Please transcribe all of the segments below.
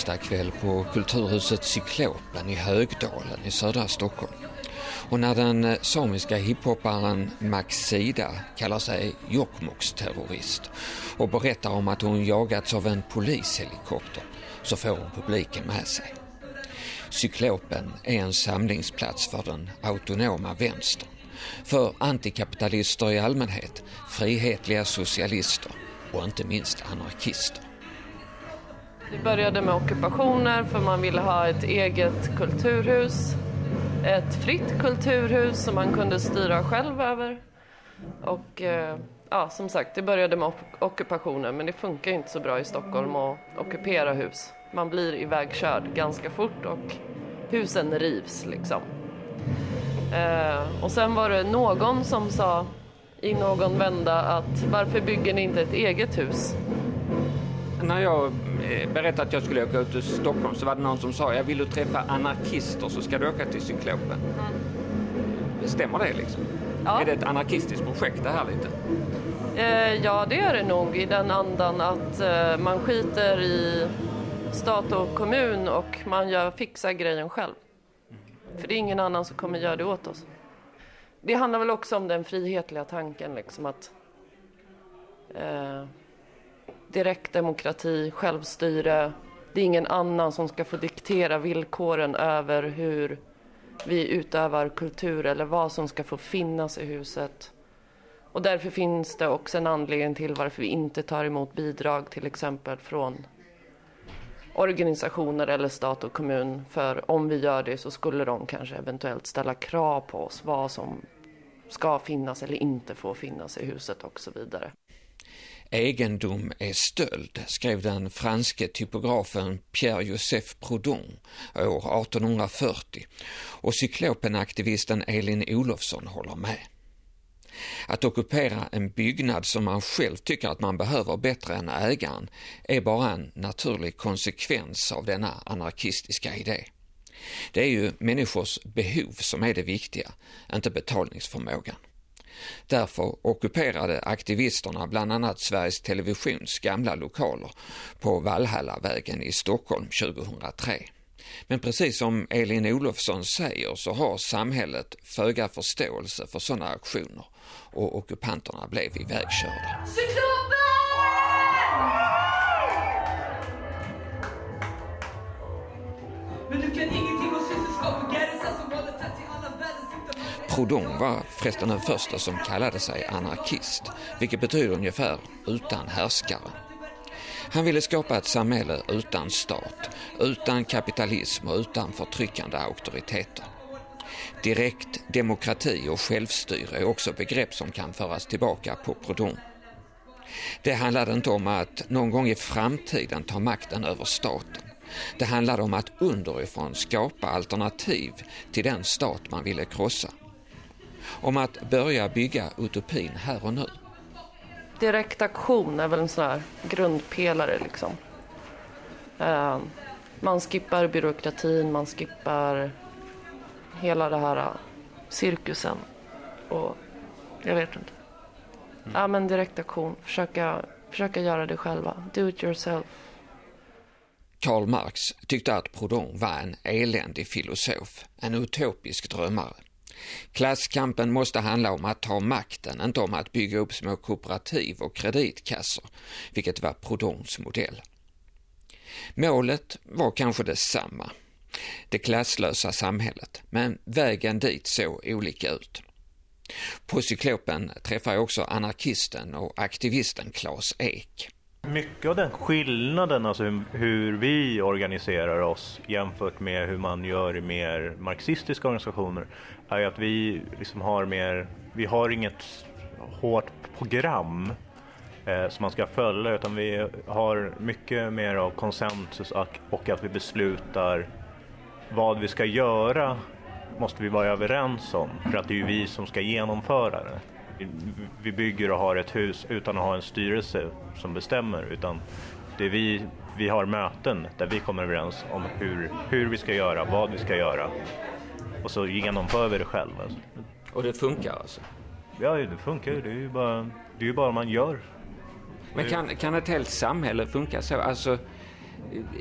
onsdag kväll på Kulturhuset Cyklopen i Högdalen i södra Stockholm. Och när den eh, samiska hiphopparen Max Sida kallar sig Jokkmokks terrorist och berättar om att hon jagats av en polishelikopter så får hon publiken med sig. Cyklopen är en samlingsplats för den autonoma vänstern. För antikapitalister i allmänhet, frihetliga socialister och inte minst anarkister. Det började med ockupationer för man ville ha ett eget kulturhus. Ett fritt kulturhus som man kunde styra själv över. Och eh, ja, som sagt, det började med ockupationer men det funkar inte så bra i Stockholm att ockupera hus. Man blir ivägkörd ganska fort och husen rivs liksom. Eh, och sen var det någon som sa i någon vända att varför bygger ni inte ett eget hus? När jag berättade att jag skulle åka ut till Stockholm så var det någon som sa jag vill du träffa anarkister så ska du åka till Cyklopen. Mm. Stämmer det liksom? Ja. Är det ett anarkistiskt projekt det här lite? Eh, ja det är det nog i den andan att eh, man skiter i stat och kommun och man gör, fixar grejen själv. För det är ingen annan som kommer göra det åt oss. Det handlar väl också om den frihetliga tanken liksom att eh, direktdemokrati, självstyre. Det är ingen annan som ska få diktera villkoren över hur vi utövar kultur eller vad som ska få finnas i huset. Och därför finns det också en anledning till varför vi inte tar emot bidrag till exempel från organisationer eller stat och kommun. För om vi gör det så skulle de kanske eventuellt ställa krav på oss vad som ska finnas eller inte få finnas i huset och så vidare. Egendom är stöld, skrev den franske typografen Pierre-Joseph Proudhon år 1840 och cyklopenaktivisten Elin Olofsson håller med. Att ockupera en byggnad som man själv tycker att man behöver bättre än ägaren är bara en naturlig konsekvens av denna anarkistiska idé. Det är ju människors behov som är det viktiga, inte betalningsförmågan. Därför ockuperade aktivisterna bland annat Sveriges Televisions gamla lokaler på Valhallavägen i Stockholm 2003. Men precis som Elin Olofsson säger så har samhället föga förståelse för sådana aktioner och ockupanterna blev ivägkörda. Cyklopen! Men du kan ingenting Proudhon var förresten den första som kallade sig anarkist, vilket betyder ungefär utan härskare. Han ville skapa ett samhälle utan stat, utan kapitalism och utan förtryckande auktoriteter. Direkt demokrati och självstyre är också begrepp som kan föras tillbaka på Proudhon. Det handlade inte om att någon gång i framtiden ta makten över staten. Det handlade om att underifrån skapa alternativ till den stat man ville krossa. Om att börja bygga utopin här och nu. Direkt aktion är väl en sån här grundpelare liksom. Uh, man skippar byråkratin, man skippar hela det här uh, cirkusen. Och jag vet inte. Mm. Ja men direkt aktion, försöka, försöka göra det själva. Do it yourself. Karl Marx tyckte att Proudhon var en eländig filosof, en utopisk drömmare. Klasskampen måste handla om att ta makten, inte om att bygga upp små kooperativ och kreditkassor, vilket var Proudhons modell. Målet var kanske detsamma, det klasslösa samhället, men vägen dit såg olika ut. På Cyklopen träffar jag också anarkisten och aktivisten Claes Ek. Mycket av den skillnaden, alltså hur, hur, vi organiserar oss jämfört med hur man gör i mer marxistiska organisationer, är att vi liksom har mer, vi har inget hårt program eh, som man ska följa utan vi har mycket mer av konsensus och att vi beslutar vad vi ska göra måste vi vara överens om för att det är ju vi som ska genomföra det vi bygger och har ett hus utan att ha en styrelse som bestämmer utan det är vi, vi har möten där vi kommer överens om hur, hur vi ska göra, vad vi ska göra och så genomför vi det själva. Alltså. Och det funkar alltså? Ja, det funkar ju. Det är ju bara, det är bara man gör. Men kan, kan ett helt samhälle funka så? Alltså,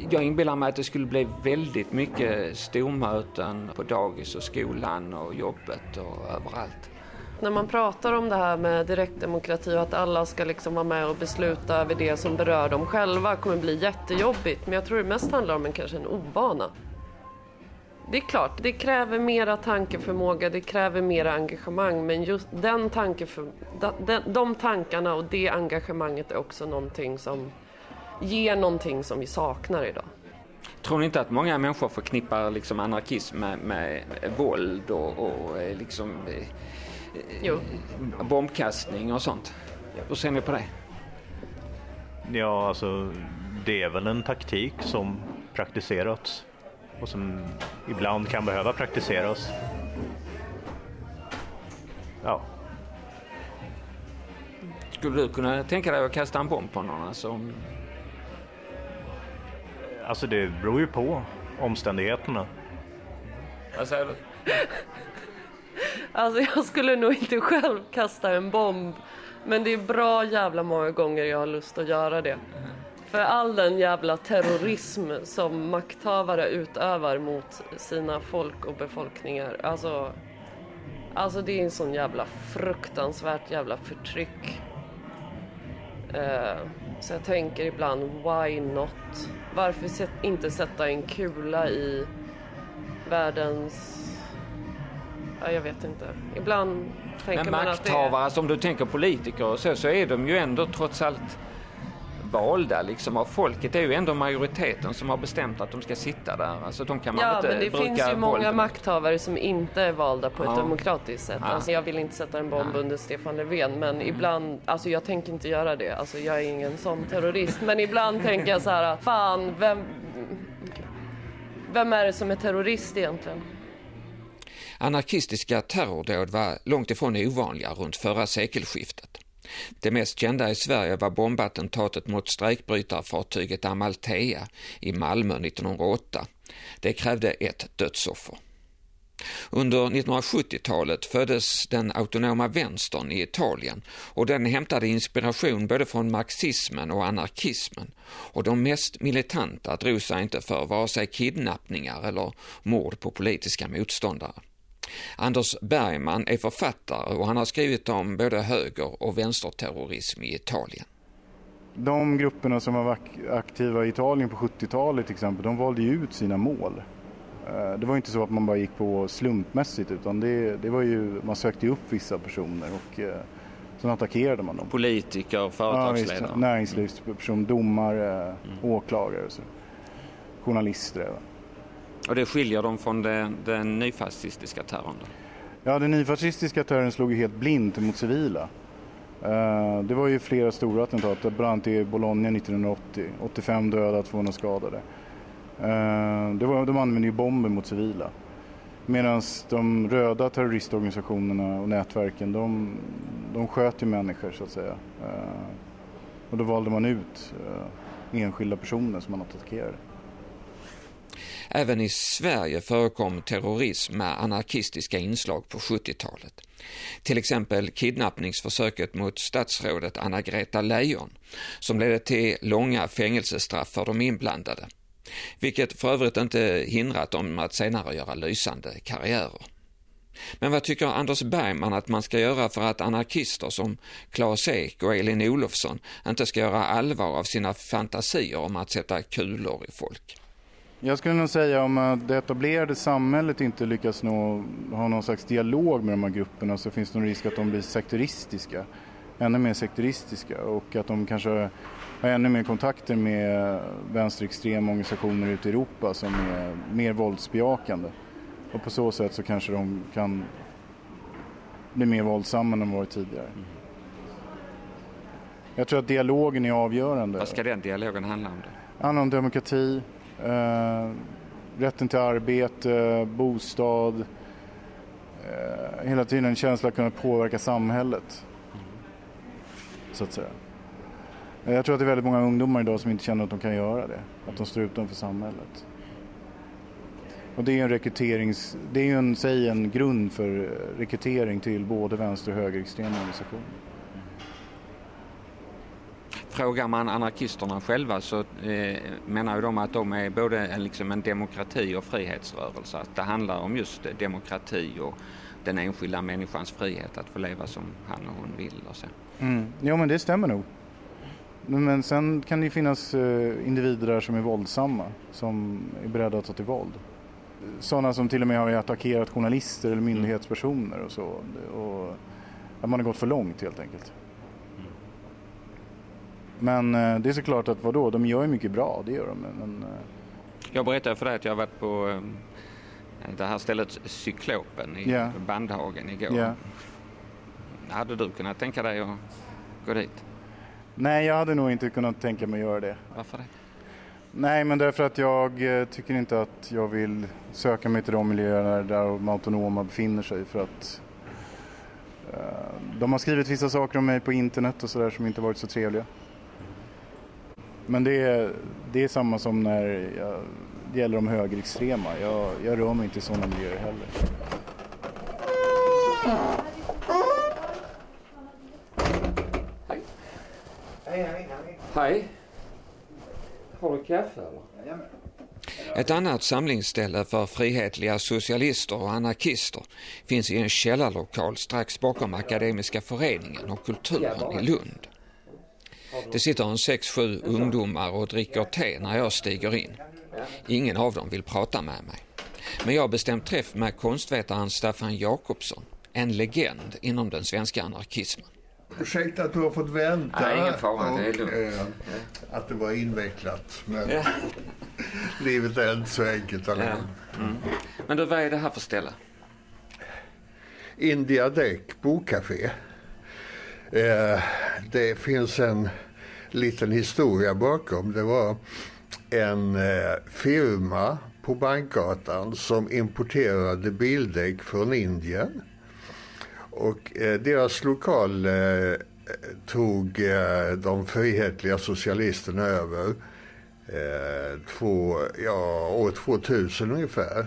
jag inbillar mig att det skulle bli väldigt mycket stormöten på dagis och skolan och jobbet och överallt. När man pratar om det här med direktdemokrati och att alla ska liksom vara med och besluta över det som berör dem själva kommer bli jättejobbigt. Men jag tror det mest handlar om en, kanske en ovana. Det är klart, det kräver mera tankeförmåga, det kräver mera engagemang. Men just den tankeför, de, de tankarna och det engagemanget är också någonting som ger någonting som vi saknar idag. Tror ni inte att många människor förknippar liksom anarkism med, med våld och, och eh, liksom, eh, jo. bombkastning och sånt? Hur ser ni på det? Ja, alltså det är väl en taktik som praktiserats och som ibland kan behöva praktiseras. Ja. Skulle du kunna tänka dig att kasta en bomb på någon? Alltså, Alltså det beror ju på omständigheterna. vad säger du? Alltså jag skulle nog inte själv kasta en bomb. Men det är bra jävla många gånger jag har lust att göra det. För all den jävla terrorism som makthavare utövar mot sina folk och befolkningar. Alltså, alltså det är en sån jävla fruktansvärt jävla förtryck. Uh, så jag tänker ibland, why not? Varför inte sätta en kula i världens... Ja, jag vet inte. Ibland tänker Men man att det är... makthavare, alltså om du tänker politiker och så, så är de ju ändå trots allt valda liksom av folket. Det är ju ändå majoriteten som har bestämt att de ska sitta där. Alltså de kan man Ja, inte men det bruka finns ju många våld. makthavare som inte är valda på ett Ja. demokratiskt sätt. Ja. Alltså, jag vill inte sätta en bomb under Stefan Löfven, men ibland, alltså jag tänker inte göra det. Alltså jag är ingen sån terrorist, men ibland tänker jag så här, fan, vem, vem är det som är terrorist egentligen? Anarkistiska terrordåd var långt ifrån ovanliga runt förra sekelskiftet. Det mest kända i Sverige var bombattentatet mot strejkbrytarfartyget Amalthea i Malmö 1908. Det krävde ett dödsoffer. Under 1970-talet föddes den autonoma vänstern i Italien och den hämtade inspiration både från marxismen och anarkismen och de mest militanta drog sig inte för vare sig kidnappningar eller mord på politiska motståndare. Anders Bergman är författare och han har skrivit om både höger och vänsterterrorism i Italien. De grupperna som var ak- aktiva i Italien på 70-talet till exempel, de valde ju ut sina mål. Eh, Det var ju inte så att man bara gick på slumpmässigt utan det, det var ju, man sökte upp vissa personer och eh, sen attackerade man dem. Politiker, Ja, företagsledare. visst, näringslivsperson, domare, åklagare och så. Journalister även och det skiljer dem från den, den nyfascistiska terrorn. Då. Ja, den nyfascistiska terrorn slog ju helt blint mot civila. Eh, det var ju flera stora attentat, bland annat i Bologna 1980. 85 döda, 200 skadade. Eh, det var, de använde ju bomber mot civila. Medan de röda terroristorganisationerna och nätverken, de, de sköt ju människor så att säga. Eh, och då valde man ut enskilda personer som man attackerade. Även i Sverige förekom terrorism med anarkistiska inslag på 70-talet. Till exempel kidnappningsförsöket mot statsrådet Anna-Greta Leijon som ledde till långa fängelsestraff för de inblandade. Vilket för övrigt inte hindrat dem att senare göra lysande karriärer. Men vad tycker Anders Bergman att man ska göra för att anarkister som Claes Ek och Elin Olofsson inte ska göra allvar av sina fantasier om att sätta kulor i folk? Jag skulle nog säga om det etablerade samhället inte lyckas nå, ha någon slags dialog med de här grupperna så finns det en risk att de blir sekteristiska. Ännu mer sekteristiska och att de kanske har ännu mer kontakter med vänsterextrema organisationer ute i Europa som är mer våldsbejakande. Och på så sätt så kanske de kan bli mer våldsamma än de varit tidigare. Jag tror att dialogen är avgörande. Vad ska den dialogen handla om? Det handlar om demokrati, eh, rätten till arbete, bostad. Eh, hela tiden en känsla att kunna påverka samhället. Så att säga. Eh, jag tror att det är väldigt många ungdomar idag som inte känner att de kan göra det. Att de står utanför samhället. Och det är ju en rekryterings... Det är ju en, säg en grund för rekrytering till både vänster och högerextrema organisationer frågar man anarkisterna själva så eh, menar ju de att de är både en, liksom en demokrati och frihetsrörelse. Att det handlar om just demokrati och den enskilda människans frihet att få leva som han och hon vill. Och så. Mm. Ja men det stämmer nog. Men sen kan det ju finnas eh, individer där som är våldsamma, som är beredda att ta till våld. Sådana som till och med har attackerat journalister eller myndighetspersoner och så. Och att man har gått för långt helt enkelt. Men eh, det är såklart att vadå, de gör ju mycket bra, det gör de. Men, eh, Jag berättade för dig att jag varit på eh, det här stället Cyklopen i Ja. Bandhagen igår. ja. Hade du kunnat tänka dig att gå dit? Nej, jag hade nog inte kunnat tänka mig att göra det. Varför det? Nej, men därför att jag tycker inte att jag vill söka mig till de miljöerna där de autonoma befinner sig för att de har skrivit vissa saker om mig på internet och sådär som inte varit så trevliga. Men det är, det är samma som när jag, det gäller de högerextrema. Jag, jag rör mig inte i sådana miljöer heller. Hej. Har du kaffe eller? Ett annat samlingsställe för frihetliga socialister och anarkister finns i en källarlokal strax bakom Akademiska föreningen och kulturen i Lund. Det sitter en sex, sju ungdomar och dricker te när jag stiger in. Ingen av dem vill prata med mig. Men jag har bestämt träff med konstvetaren Staffan Jakobsson, en legend inom den svenska anarkismen. Ursäkta att du har fått vänta. Nej, ingen fara, det är och, lugnt. eh, att det var invecklat. Men Ja. livet är inte så enkelt. Ja. Mm. Men du, vad är det här för ställe? India Däck bokcafé. Eh, det finns en liten historia bakom. Det var en eh, firma på Bankgatan som importerade bildäck från Indien. Och eh, deras lokal eh, tog eh, de frihetliga socialisterna över eh, två, ja, år 2000 ungefär.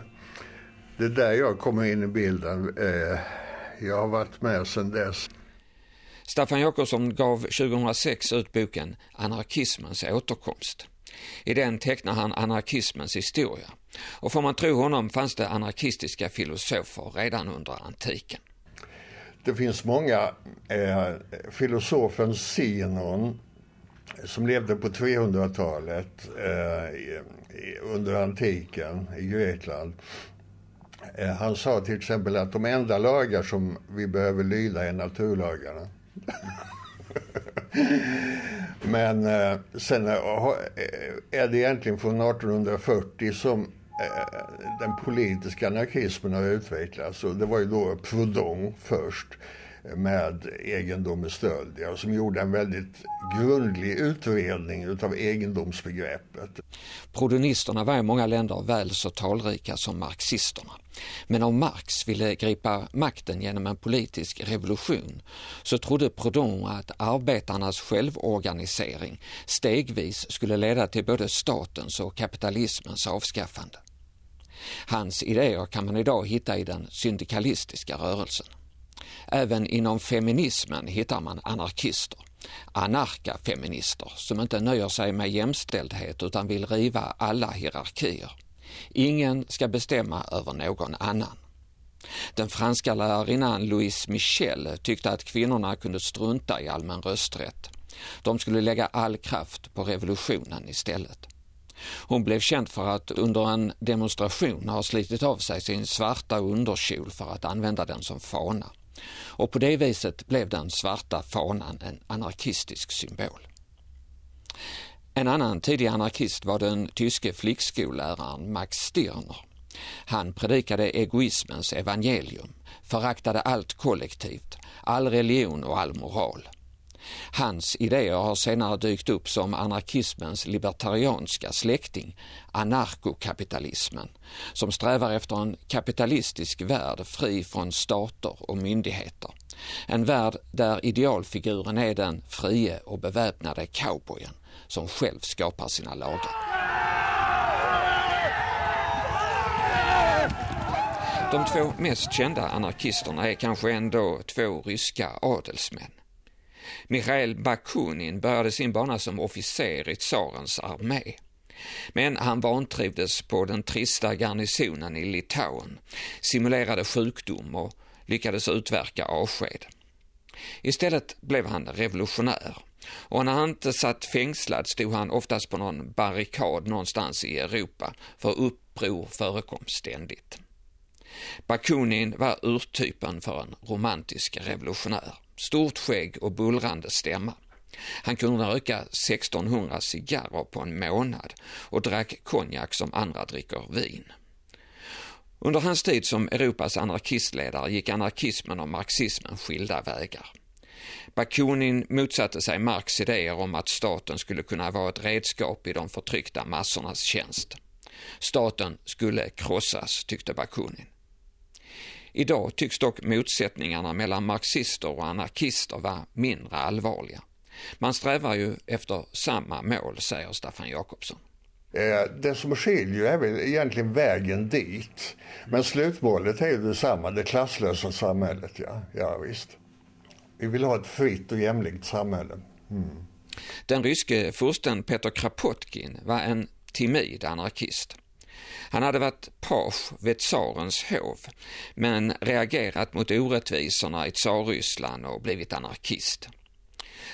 Det är där jag kommer in i bilden. Eh, jag har varit med sedan dess. Staffan Jakobsson gav 2006 ut boken Anarkismens återkomst. I den tecknar han anarkismens historia. Och får man tro honom fanns det anarkistiska filosofer redan under antiken. Det finns många. Eh, filosofen Sinon som levde på 300-talet eh, under antiken i Grekland. Eh, han sa till exempel att de enda lagar som vi behöver lyda är naturlagarna. Men eh, sen eh, eh, är det egentligen från 1840 som eh, den politiska anarkismen har utvecklats. Och det var ju då Proudhon först eh, med egendom stöld, ja, som gjorde en väldigt grundlig utredning utav egendomsbegreppet. Proudhonisterna var i många länder väl så talrika som marxisterna. Men om Marx ville gripa makten genom en politisk revolution så trodde Proudhon att arbetarnas självorganisering stegvis skulle leda till både statens och kapitalismens avskaffande. Hans idéer kan man idag hitta i den syndikalistiska rörelsen. Även inom feminismen hittar man anarkister, anarkafeminister som inte nöjer sig med jämställdhet utan vill riva alla hierarkier. Ingen ska bestämma över någon annan. Den franska lärarinnan Louise Michel tyckte att kvinnorna kunde strunta i allmän rösträtt. De skulle lägga all kraft på revolutionen istället. Hon blev känd för att under en demonstration ha slitit av sig sin svarta underkjol för att använda den som fana. Och på det viset blev den svarta fanan en anarkistisk symbol. En annan tidig anarkist var den tyske flickskolläraren Max Stirner. Han predikade egoismens evangelium, föraktade allt kollektivt, all religion och all moral. Hans idéer har senare dykt upp som anarkismens libertarianska släkting, anarkokapitalismen, som strävar efter en kapitalistisk värld fri från stater och myndigheter. En värld där idealfiguren är den frie och beväpnade cowboyen som själv skapar sina lagar. De två mest kända anarkisterna är kanske ändå två ryska adelsmän. Mikhail Bakunin började sin bana som officer i tsarens armé. Men han vantrivdes på den trista garnisonen i Litauen, simulerade sjukdom och lyckades utverka avsked. Istället blev han revolutionär och när han inte satt fängslad stod han oftast på någon barrikad någonstans i Europa, för uppror förekom ständigt. Bakunin var urtypen för en romantisk revolutionär. Stort skägg och bullrande stämma. Han kunde röka 1600 cigarrer på en månad och drack konjak som andra dricker vin. Under hans tid som Europas anarkistledare gick anarkismen och marxismen skilda vägar. Bakunin motsatte sig Marx idéer om att staten skulle kunna vara ett redskap i de förtryckta massornas tjänst. Staten skulle krossas, tyckte Bakunin. Idag tycks dock motsättningarna mellan marxister och anarkister vara mindre allvarliga. Man strävar ju efter samma mål, säger Staffan Jakobsson. Eh, det som skiljer är väl egentligen vägen dit. Men slutmålet är ju detsamma, det klasslösa samhället. Ja, ja visst. Vi vill ha ett fritt och jämlikt samhälle. Mm. Den ryske fursten Petr Krapotkin var en timid anarkist. Han hade varit page vid tsarens hov, men reagerat mot orättvisorna i Tsarryssland och blivit anarkist.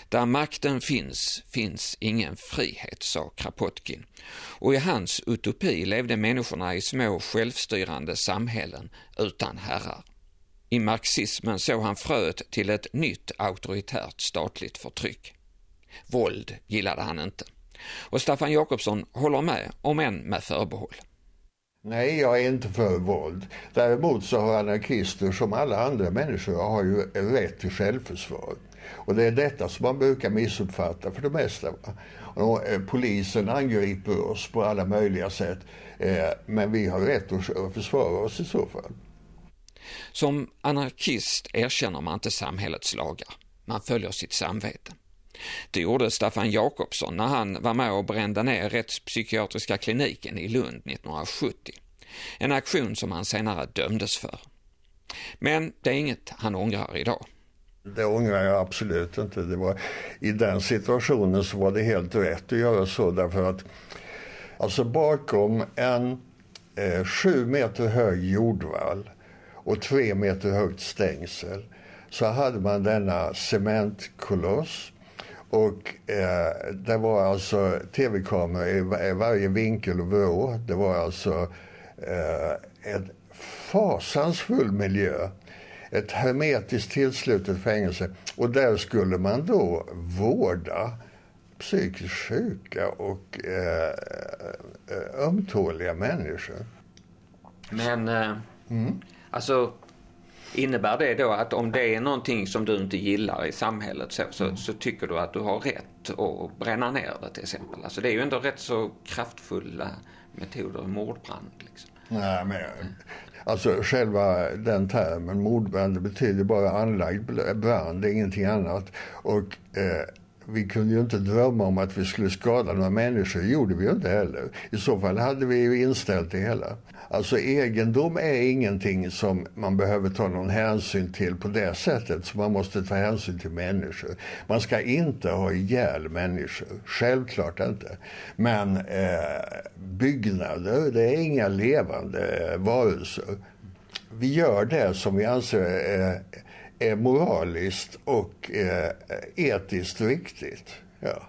Där makten finns, finns ingen frihet, sa Krapotkin. Och i hans utopi levde människorna i små självstyrande samhällen utan herrar. I marxismen såg han fröet till ett nytt auktoritärt statligt förtryck. Våld gillade han inte. Och Staffan Jakobsson håller med, om än med förbehåll. Nej, jag är inte för våld. Däremot så har anarkister som alla andra människor har ju rätt till självförsvar. Och det är detta som man brukar missuppfatta för det mesta. Och, eh, polisen angriper oss på alla möjliga sätt. Eh, men vi har rätt att försvara oss i så fall. Som anarkist erkänner man inte samhällets lagar. Man följer sitt samvete. Det gjorde Staffan Jakobsson när han var med och brände ner rättspsykiatriska kliniken i Lund 1970. En aktion som han senare dömdes för. Men det är inget han ångrar idag. Det ångrar jag absolut inte. Det var, I den situationen så var det helt rätt att göra så därför att alltså bakom en eh, sju meter hög jordvall och tre meter högt stängsel så hade man denna cementkoloss och eh, det var alltså tv-kameror i, i varje vinkel och vrå. Det var alltså eh, en fasansfull miljö. Ett hermetiskt tillslutet fängelse. Och där skulle man då vårda psykiskt sjuka och eh, eh ömtåliga människor. Men, eh, mm. alltså Innebär det då att om det är någonting som du inte gillar i samhället så, så, så, tycker du att du har rätt att bränna ner det till exempel? Alltså det är ju ändå rätt så kraftfulla metoder, mordbrand. Liksom. Nej, men, alltså själva den termen mordbrand betyder bara anlagd brand, det är ingenting annat. Och eh, vi kunde ju inte drömma om att vi skulle skada några människor, det gjorde vi ju inte heller. I så fall hade vi ju inställt det hela. Alltså egendom är ingenting som man behöver ta någon hänsyn till på det sättet som man måste ta hänsyn till människor. Man ska inte ha ihjäl människor, självklart inte. Men eh, byggnader, det är inga levande eh, varelser. Vi gör det som vi anser är, är moraliskt och eh, etiskt riktigt. Ja.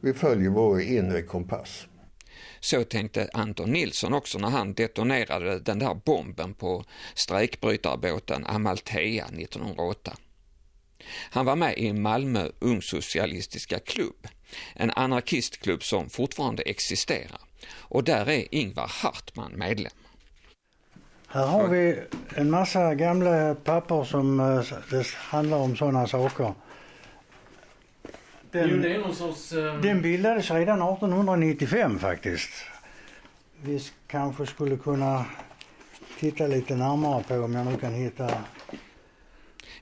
Vi följer vår inre kompass. Så tänkte Anton Nilsson också när han detonerade den där bomben på strejkbrytarbåten Amalthea 1908. Han var med i Malmö ungsocialistiska klubb, en anarkistklubb som fortfarande existerar. Och där är Ingvar Hartman medlem. Här har vi en massa gamla papper som eh, det handlar om sådana saker. Den, jo, det är någon sorts... Uh... Den bildades redan 1895 faktiskt. Vi kanske skulle kunna titta lite närmare på om jag nu kan hitta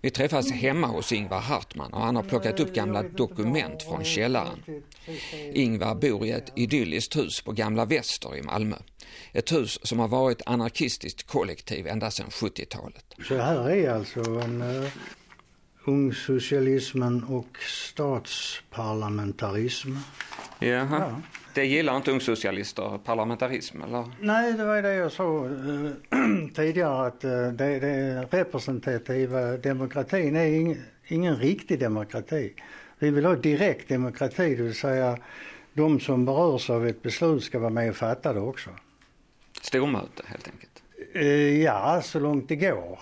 vi träffas hemma hos Ingvar Hartman och han har plockat upp gamla dokument från källaren. Ingvar bor i ett idylliskt hus på Gamla Väster i Malmö. Ett hus som har varit anarkistiskt kollektiv ända sedan 70-talet. Så här är alltså en eh, ungsocialismen och statsparlamentarism. Jaha. Ja. Det gillar inte ungsocialister, parlamentarism eller? Nej, det var det jag sa äh, tidigare att äh, det, det representativa demokratin är ing, ingen riktig demokrati. Vi vill ha direkt demokrati, det vill säga de som berörs av ett beslut ska vara med och fatta det också. Stormöte helt enkelt? Äh, ja, så långt det går.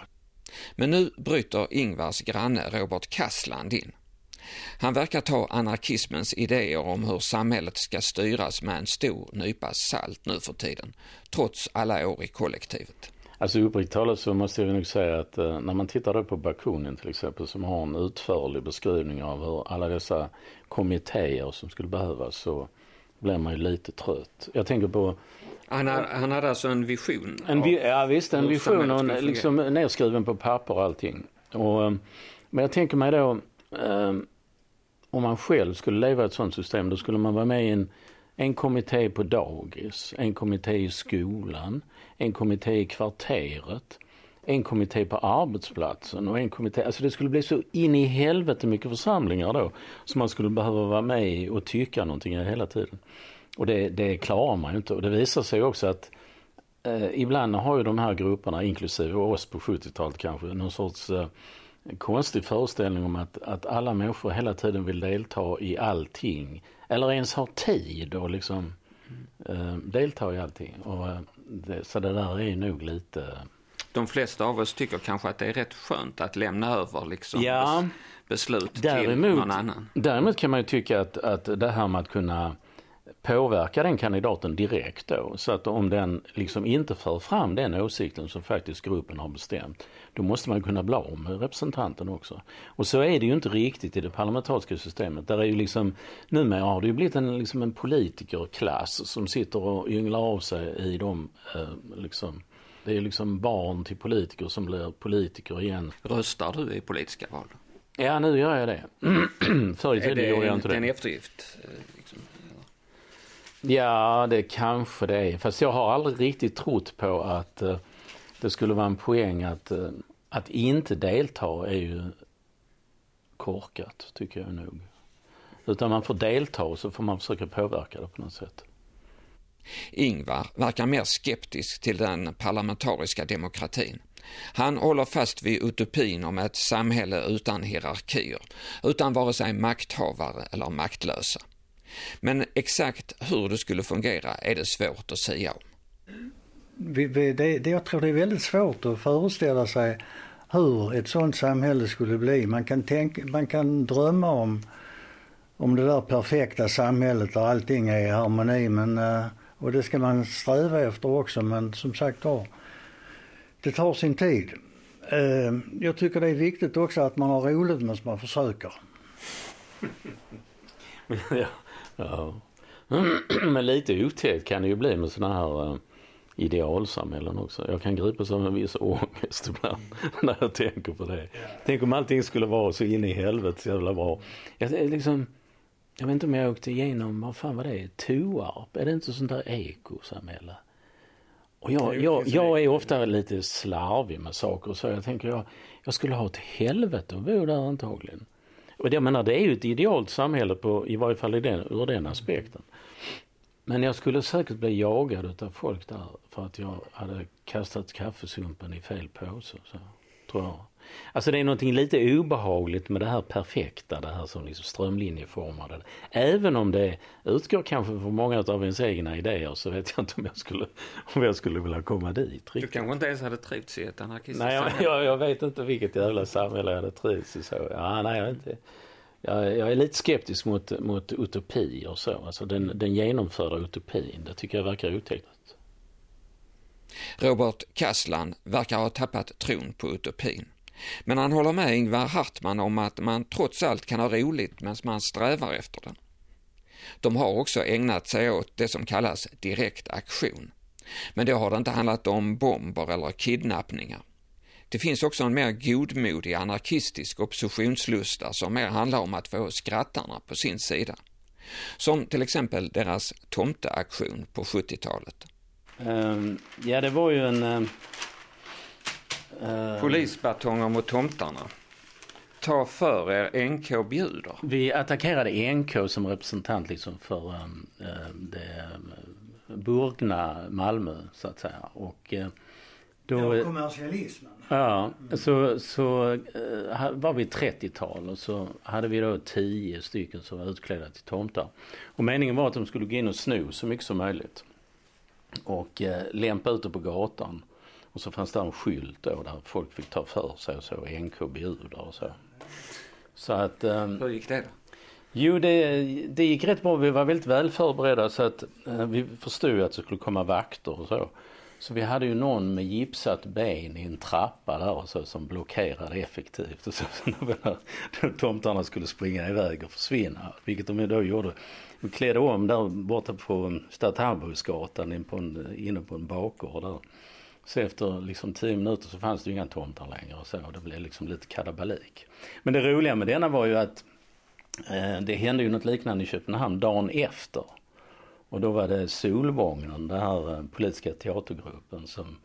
Men nu bryter Ingvars granne Robert Kassland in. Han verkar ta anarkismens idéer om hur samhället ska styras med en stor nypa salt nu för tiden, trots alla år i kollektivet. Alltså uppriktigt talat så måste jag nog säga att eh, när man tittar då på Bakunin till exempel som har en utförlig beskrivning av hur alla dessa kommittéer som skulle behövas så blir man ju lite trött. Jag tänker på han, har, han hade alltså en vision? En vi, ja visst, en vision och en, liksom nedskriven på papper och allting. Och, eh, men jag tänker mig då, eh, om man själv skulle leva i ett sådant system, då skulle man vara med i en, en kommitté på dagis, en kommitté i skolan, en kommitté i kvarteret, en kommitté på arbetsplatsen och en kommitté, alltså det skulle bli så in i helvete mycket församlingar då som man skulle behöva vara med i och tycka någonting hela tiden. Och det, det klarar man ju inte och det visar sig också att eh, ibland har ju de här grupperna, inklusive oss på 70-talet kanske, någon sorts eh, konstig föreställning om att, att alla människor hela tiden vill delta i allting. Eller ens har tid och liksom eh, delta i allting. Och, eh, det, så det där är nog lite... De flesta av oss tycker kanske att det är rätt skönt att lämna över liksom ja, beslut däremot, till någon annan. Däremot kan man ju tycka att, att det här med att kunna påverka den kandidaten direkt då. Så att om den liksom inte för fram den åsikten som faktiskt gruppen har bestämt, då måste man kunna bli av med representanten också. Och så är det ju inte riktigt i det parlamentariska systemet. Där är ju liksom, numera har det ju blivit en, liksom en politikerklass som sitter och ynglar av sig i de, eh, liksom, det är liksom barn till politiker som blir politiker igen. Röstar du i politiska val? Ja, nu gör jag det. Förr i tiden gjorde jag inte det. Är det en eftergift? Ja, det kanske det är. Fast jag har aldrig riktigt trott på att uh, det skulle vara en poäng att, uh, att inte delta är ju korkat, tycker jag nog. Utan man får delta och så får man försöka påverka det på något sätt. Ingvar verkar mer skeptisk till den parlamentariska demokratin. Han håller fast vid utopin om ett samhälle utan hierarkier, utan vare sig makthavare eller maktlösa. Men exakt hur det skulle fungera är det svårt att säga om. Det, det, jag tror det är väldigt svårt att föreställa sig hur ett sådant samhälle skulle bli. Man kan, tänka, man kan drömma om, om det där perfekta samhället där allting är i harmoni men, eh, och det ska man sträva efter också men som sagt var, det tar sin tid. Eh, jag tycker det är viktigt också att man har roligt medan man försöker. ja. Ja. Men lite otäckt kan det ju bli med sådana här uh, idealsamhällen också. Jag kan gripas av en viss ångest ibland när jag tänker på det. Tänk om allting skulle vara så in i helvete jävla bra. Jag, liksom, jag vet inte om jag åkte igenom, vad fan var det, Toarp? Är det inte sånt där ekosamhälle? Och jag, jag, jag är ofta lite slarvig med saker och så. Jag tänker jag, jag skulle ha ett helvete att bo där antagligen. Och jag menar, det är ju ett idealt samhälle på, i varje fall i den, ur den aspekten. Men jag skulle säkert bli jagad av folk där för att jag hade kastat kaffesumpen i fel påse. Så, tror jag. Alltså det är någonting lite obehagligt med det här perfekta, det här som liksom strömlinjeformade. Även om det utgår kanske från många av ens egna idéer så vet jag inte om jag skulle, om jag skulle vilja komma dit. Riktigt. Du kanske inte ens hade trivts i ett anarkistiskt nej, samhälle? Jag, jag vet inte vilket jävla samhälle jag hade trivts i så. Ja, nej, jag, inte, jag, jag är lite skeptisk mot, mot utopi och så. Alltså den, den genomförda utopin, det tycker jag verkar otäckt. Robert Kasslan verkar ha tappat tron på utopin. Men han håller med Ingvar Hartman om att man trots allt kan ha roligt medan man strävar efter den. De har också ägnat sig åt det som kallas direkt aktion. Men då har det inte handlat om bomber eller kidnappningar. Det finns också en mer godmodig anarkistisk oppositionslusta som mer handlar om att få skrattarna på sin sida. Som till exempel deras tomteaktion på 70-talet. Um, ehm, ja, det var ju en... Uh, Polisbatonger mot tomtarna. ta för er NK bjuder? Vi attackerade NK som representant liksom för um, det burgna Malmö så att säga. Och, uh, då, det var kommersialismen? Ja, så, så uh, var vi 30-tal och så hade vi då 10 stycken som var utklädda till tomtar. Och meningen var att de skulle gå in och sno så mycket som möjligt. Och uh, lämpa ut det på gatan. Och så fanns det en skylt då där folk fick ta för sig och så, NK bjuder och så. Så att... Um, Hur gick det då? Jo, det, det gick rätt bra. Vi var väldigt väl förberedda så att uh, vi förstod att det skulle komma vakter och så. Så vi hade ju någon med gipsat ben i en trappa där och så som blockerade effektivt. Och så, så när tomtarna skulle springa iväg och försvinna, vilket de då gjorde. Vi klädde om där borta på en, inne på en bakgård där. Så efter liksom tio minuter så fanns det ju inga tomtar längre och så. Och det blev liksom lite kadabalik. Men det roliga med denna var ju att eh, det hände ju något liknande i Köpenhamn dagen efter. Och då var det Solvången, den här eh, politiska teatergruppen som,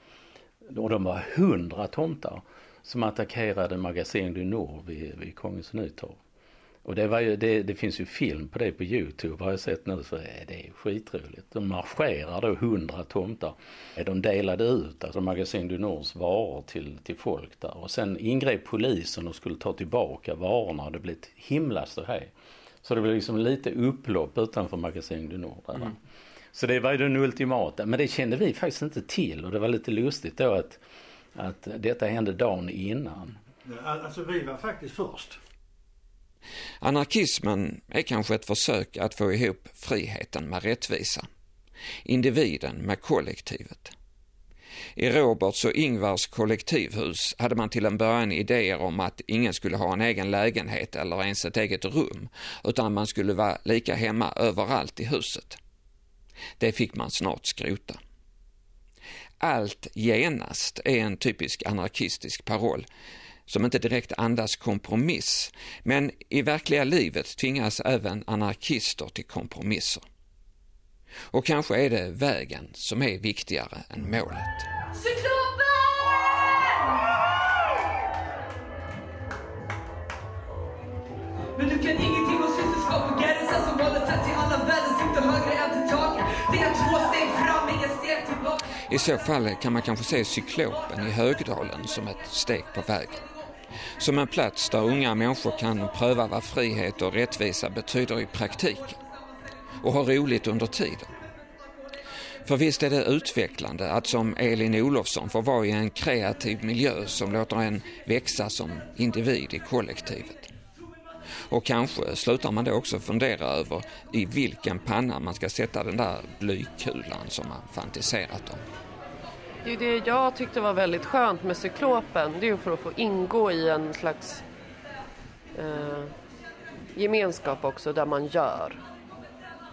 och de var hundra tomtar som attackerade Magasin du Nord vid, vid Kongens Nytorv. Och det, var ju, det, det, finns ju film på det på Youtube har jag sett nu så är det skitroligt. De marscherar då hundra tomtar. De delade ut alltså Magasin du Nords varor till, till folk där och sen ingrep polisen och skulle ta tillbaka varorna och det blev ett himla ståhej. Så det blev liksom lite upplopp utanför Magasin du Nord där. Mm. Så det var ju den ultimata, men det kände vi faktiskt inte till och det var lite lustigt då att, att detta hände dagen innan. Alltså vi var faktiskt först. Anarkismen är kanske ett försök att få ihop friheten med rättvisa, individen med kollektivet. I Roberts och Ingvars kollektivhus hade man till en början idéer om att ingen skulle ha en egen lägenhet eller ens ett eget rum, utan man skulle vara lika hemma överallt i huset. Det fick man snart skrota. Allt genast är en typisk anarkistisk paroll som inte direkt andas kompromiss. Men i verkliga livet tvingas även anarkister till kompromisser. Och kanske är det vägen som är viktigare än målet. Cyklopen! Men du kan ingenting I så fall kan man kanske se Cyklopen i Högdalen som ett steg på vägen som en plats där unga människor kan pröva vad frihet och rättvisa betyder i praktiken och ha roligt under tiden. För visst är det utvecklande att som Elin Olofsson få vara i en kreativ miljö som låter en växa som individ i kollektivet. Och kanske slutar man då också fundera över i vilken panna man ska sätta den där blykulan som man fantiserat om. Det är det jag tyckte var väldigt skönt med cyklopen. Det är ju för att få ingå i en slags eh, gemenskap också där man gör.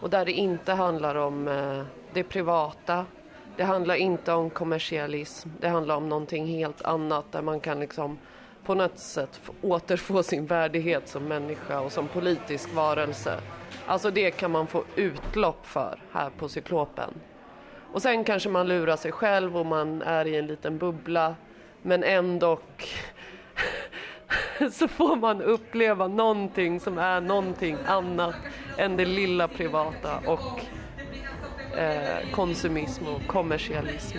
Och där det inte handlar om eh, det privata. Det handlar inte om kommersialism. Det handlar om någonting helt annat där man kan liksom på något sätt återfå sin värdighet som människa och som politisk varelse. Alltså det kan man få utlopp för här på cyklopen. Och sen kanske man lurar sig själv och man är i en liten bubbla. Men ändå så får man uppleva någonting som är någonting annat än det lilla privata och eh, konsumism och kommersialism.